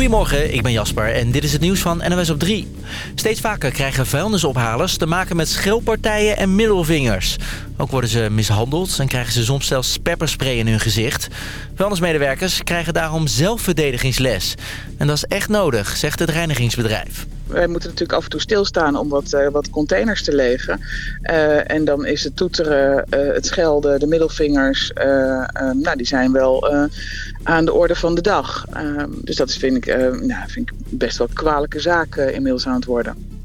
Goedemorgen, ik ben Jasper en dit is het nieuws van NOS op 3. Steeds vaker krijgen vuilnisophalers te maken met schilpartijen en middelvingers. Ook worden ze mishandeld en krijgen ze soms zelfs pepperspray in hun gezicht. Vuilnismedewerkers krijgen daarom zelfverdedigingsles. En dat is echt nodig, zegt het reinigingsbedrijf. Wij moeten natuurlijk af en toe stilstaan om wat, uh, wat containers te legen. Uh, en dan is het toeteren, uh, het schelden, de middelvingers, nou, die zijn wel aan de orde van de dag. dus dat is, vind, ik, nou, vind ik best wel kwalijke zaak inmiddels aan het worden.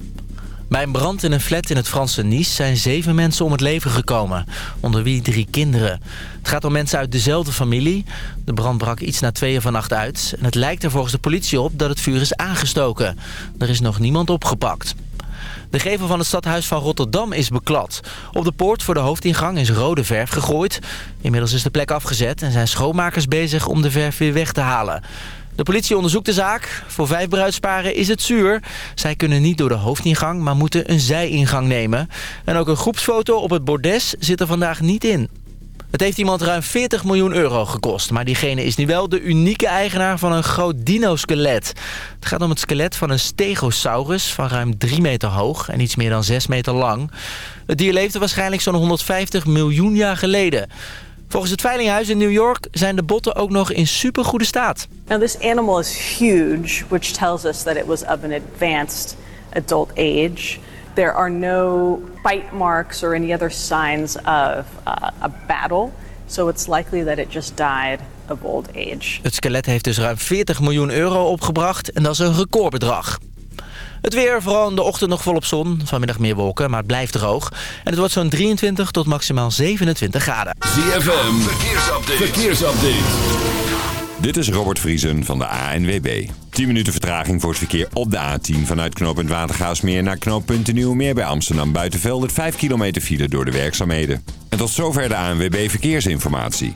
Bij een brand in een flat in het Franse Nice zijn zeven mensen om het leven gekomen. Onder wie drie kinderen. Het gaat om mensen uit dezelfde familie. De brand brak iets na tweeën vannacht uit. En het lijkt er volgens de politie op dat het vuur is aangestoken. Er is nog niemand opgepakt. De gevel van het stadhuis van Rotterdam is beklad. Op de poort voor de hoofdingang is rode verf gegooid. Inmiddels is de plek afgezet en zijn schoonmakers bezig om de verf weer weg te halen. De politie onderzoekt de zaak. Voor vijf bruidsparen is het zuur. Zij kunnen niet door de hoofdingang, maar moeten een zijingang nemen. En ook een groepsfoto op het bordes zit er vandaag niet in. Het heeft iemand ruim 40 miljoen euro gekost. Maar diegene is nu wel de unieke eigenaar van een groot dino-skelet. Het gaat om het skelet van een stegosaurus van ruim 3 meter hoog en iets meer dan 6 meter lang. Het dier leefde waarschijnlijk zo'n 150 miljoen jaar geleden. Volgens het Veilinghuis in New York zijn de botten ook nog in supergoede staat. Now this animal is huge, which tells us that it was of an advanced adult age. There are no bite marks or any other signs of uh, a battle, so it's likely that it just died of old age. Het skelet heeft dus ruim 40 miljoen euro opgebracht en dat is een recordbedrag. Het weer, vooral in de ochtend nog volop zon. Vanmiddag meer wolken, maar het blijft droog. En het wordt zo'n 23 tot maximaal 27 graden. ZFM, verkeersupdate. verkeersupdate. Dit is Robert Vriesen van de ANWB. 10 minuten vertraging voor het verkeer op de A10 vanuit knooppunt Watergaasmeer naar knooppunt Nieuwmeer bij Amsterdam Buitenveld. 5 kilometer file door de werkzaamheden. En tot zover de ANWB Verkeersinformatie.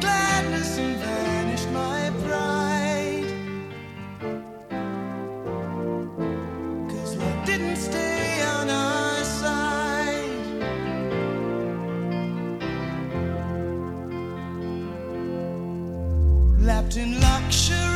gladness and vanished my pride. Cause love didn't stay on our side. Lapped in luxury.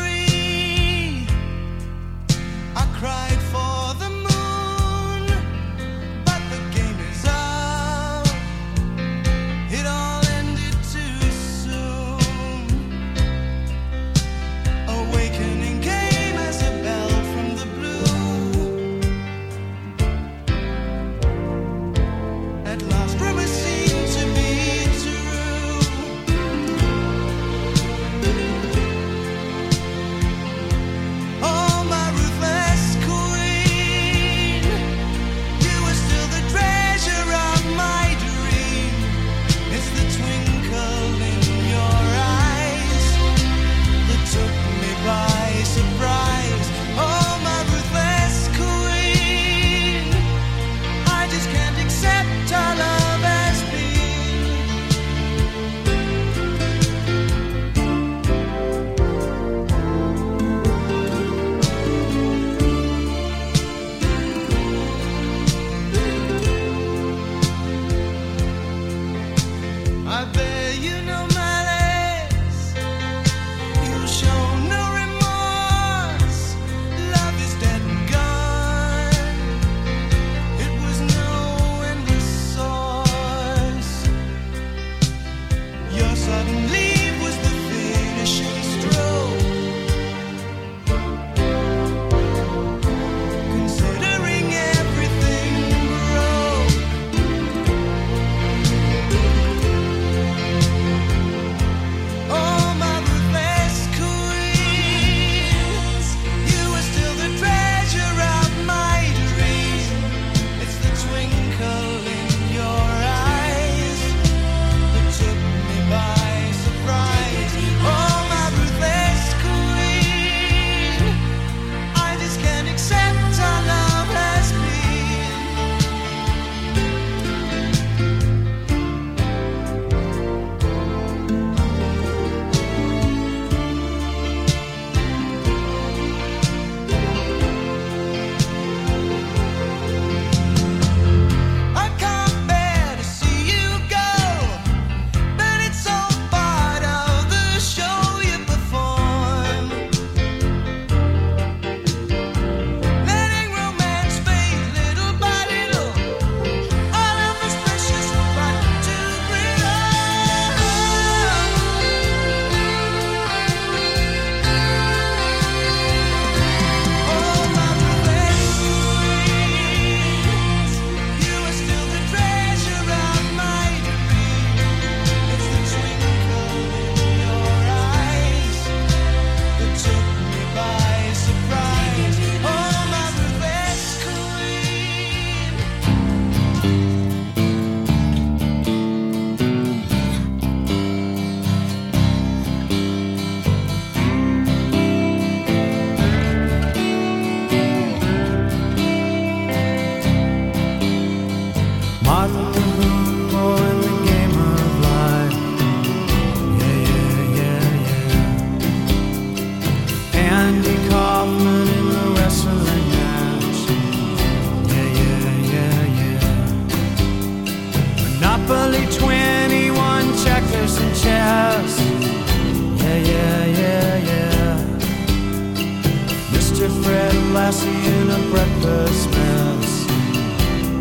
your friend Lassie in a breakfast mess.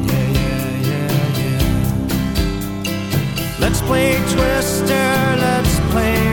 Yeah, yeah, yeah, yeah. Let's play Twister, let's play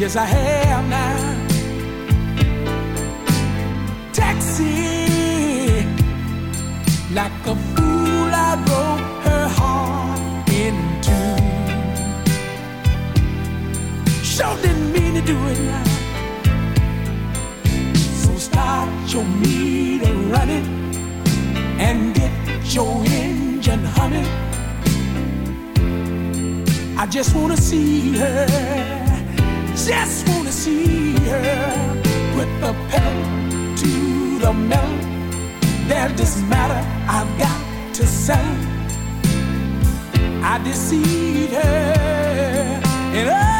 Yes, I have now. Taxi. Like a fool, I broke her heart in two. Sure didn't mean to do it now. So start your meter running and get your engine humming. I just wanna see her, just wanna see her. Put the pedal to the metal. There's this matter I've got to settle. I deceived her, and I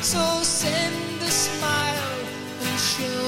So send a smile and show.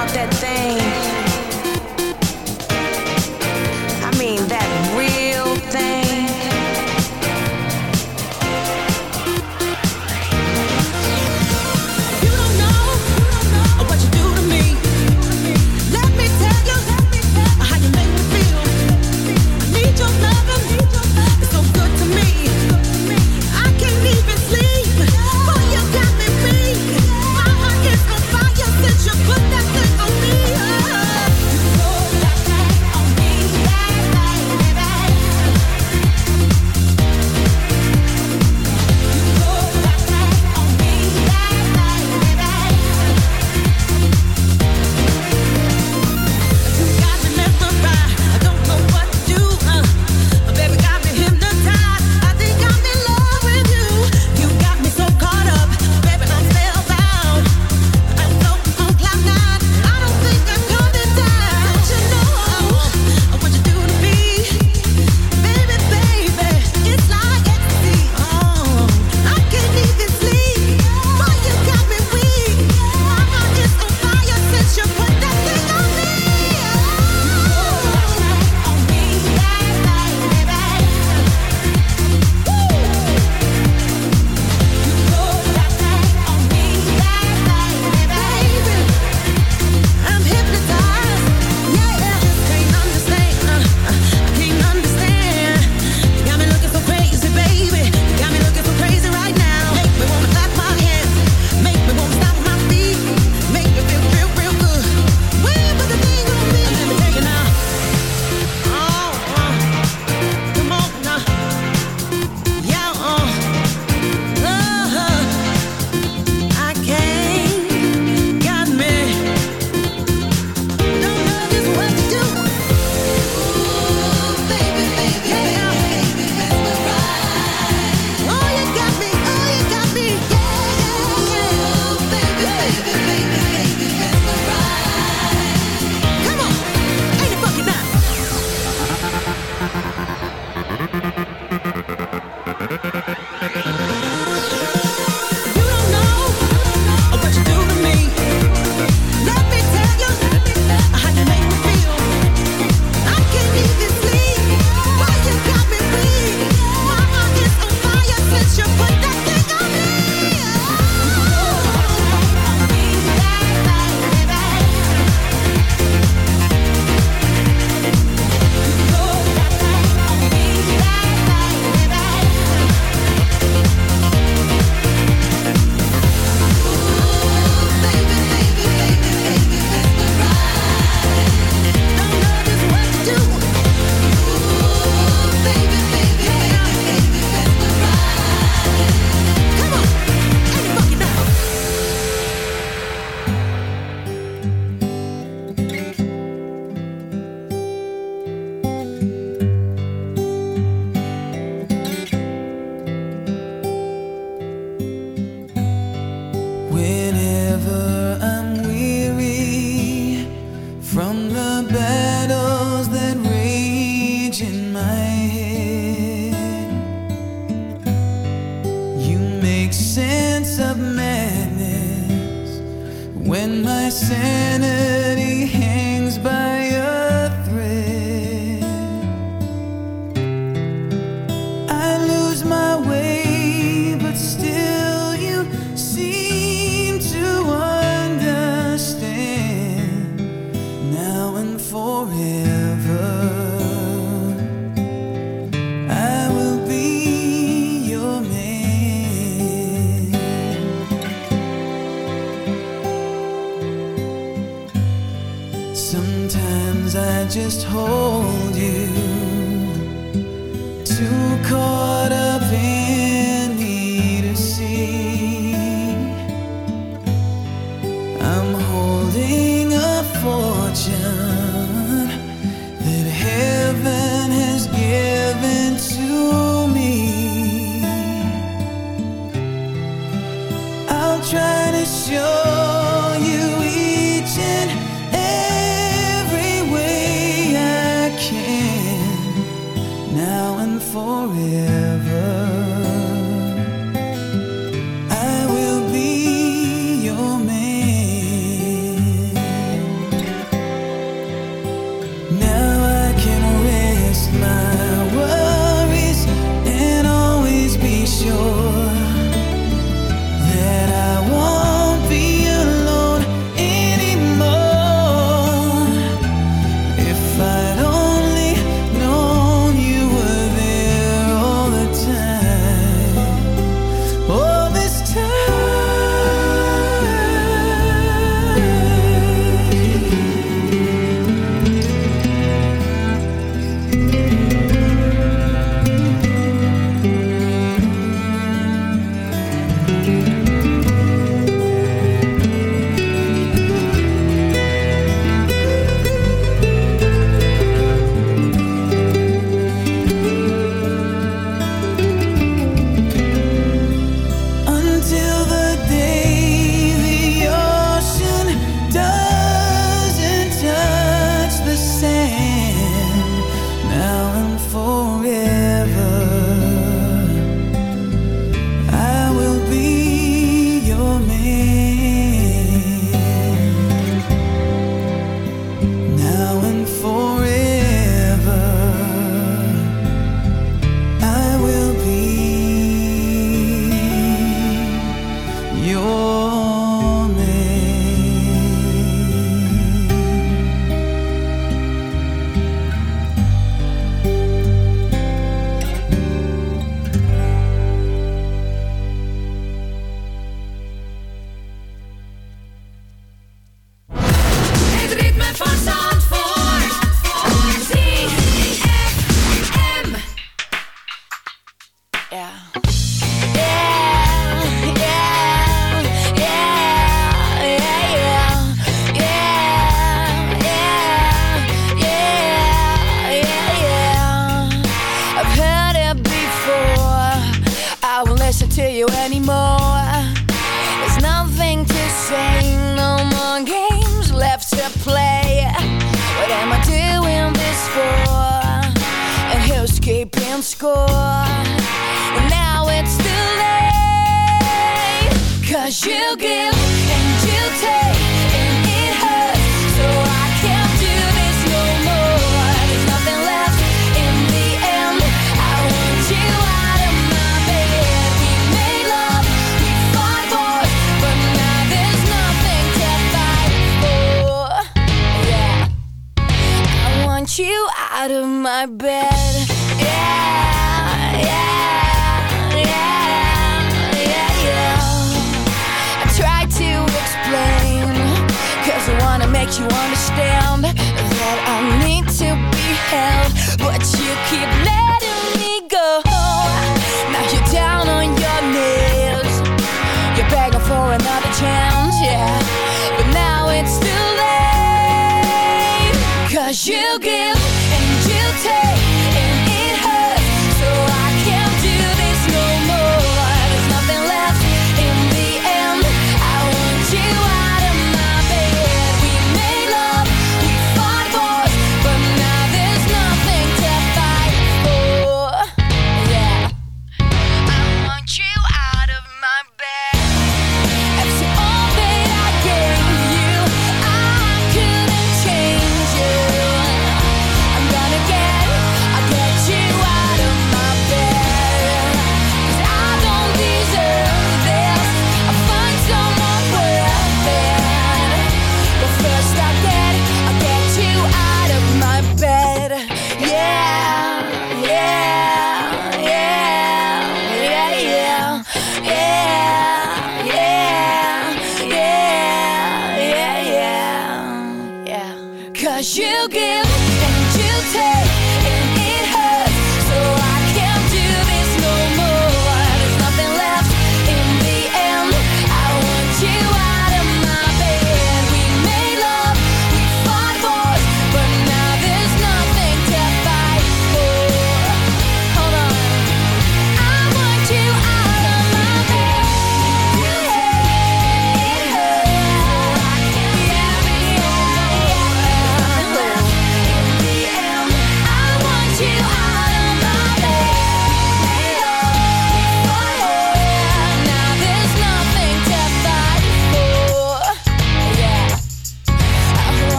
about that thing?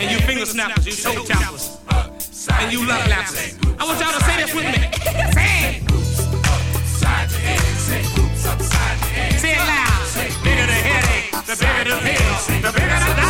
and you finger snappers, you toe tappers, and you love lappers. I want y'all to say this with me. Say it. Say it loud. Bigger the headache, the bigger the pill, the bigger the dollar.